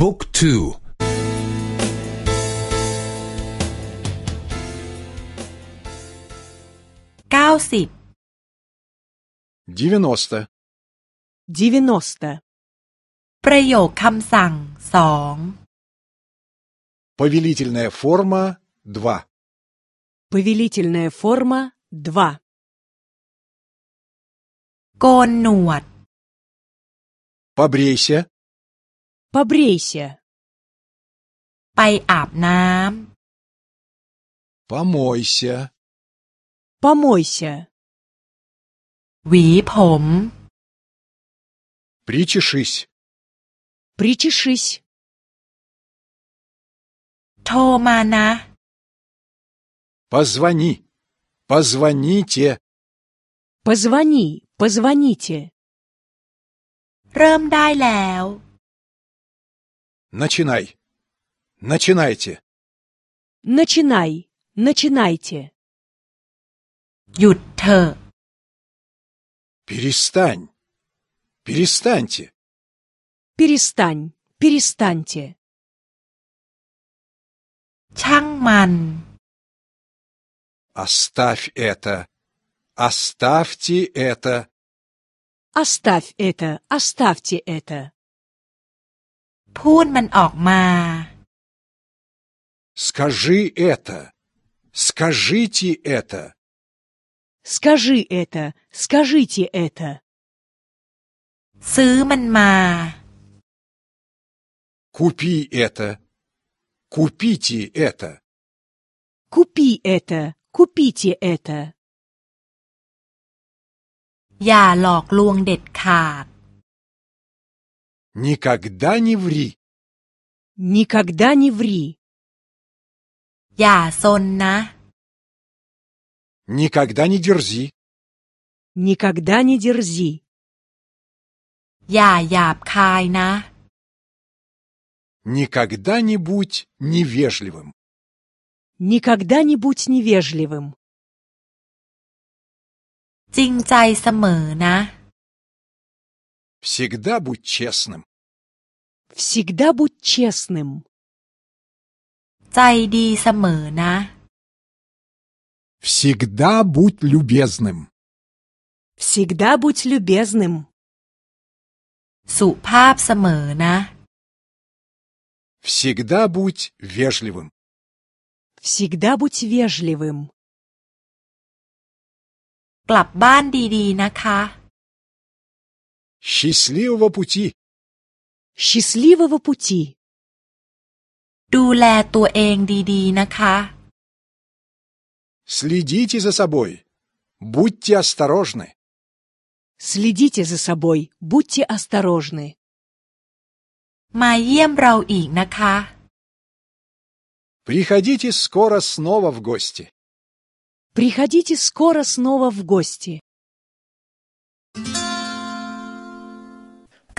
บุ๊กทูเก้าสิบ девяносто, девяносто, ประโยคคำสั่งสอง повелительная форма два, повелительная форма два, โกนหนวด побрейся, побрейся, ไปอาบน้ помойся, помойся, ำหวีผม причешись, причешись, โทรมานะ позвони, позвоните, позвони, позвоните, เริ่มได้แล้ว начинай, начинайте, начинай, начинайте, หยุดเถอะ перестань, перестаньте, перестань, перестаньте, ช่างมัน оставь это, оставьте это, оставь это, оставьте это, พูดมันออกมา скажи это, скажите это, скажи это, скажите это, ซื้อมันมา купи это, купите это, купи это, купите это, อย่าหลอกลวงเด็ดขาด никогда не ври, никогда не ври, อย่าซนนะ никогда не дерзи, никогда не дерзи, อย่าหยาบคายนะ никогда не будь невежливым, никогда не будь невежливым, จริงใจเสมอนะ всегда будь честным, всегда будь честным, ใจดีเสมอนะ всегда будь любезным, всегда будь любезным, สุภาพเสมอนะ всегда будь вежливым, всегда будь вежливым, กลับบ้านดีๆนะคะ счастливого пути, счастливого пути, ดูแลตัวเองดีๆนะคะ следите за собой, будьте осторожны, следите за собой, будьте осторожны, มาเยี่ยมเราอีกนะคะ приходите скоро снова в гости. приходите скоро снова в гости.